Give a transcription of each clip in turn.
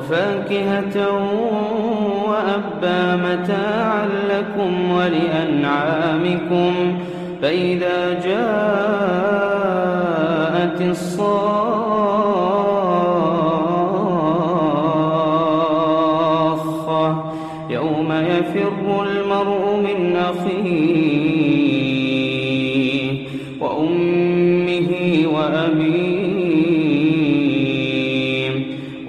وفاكهة وأبا متاعا لكم ولأنعامكم فإذا جاءت الصاخة يوم يفر المرء من أخيه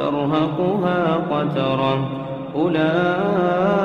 ترهقها قترة. أولئك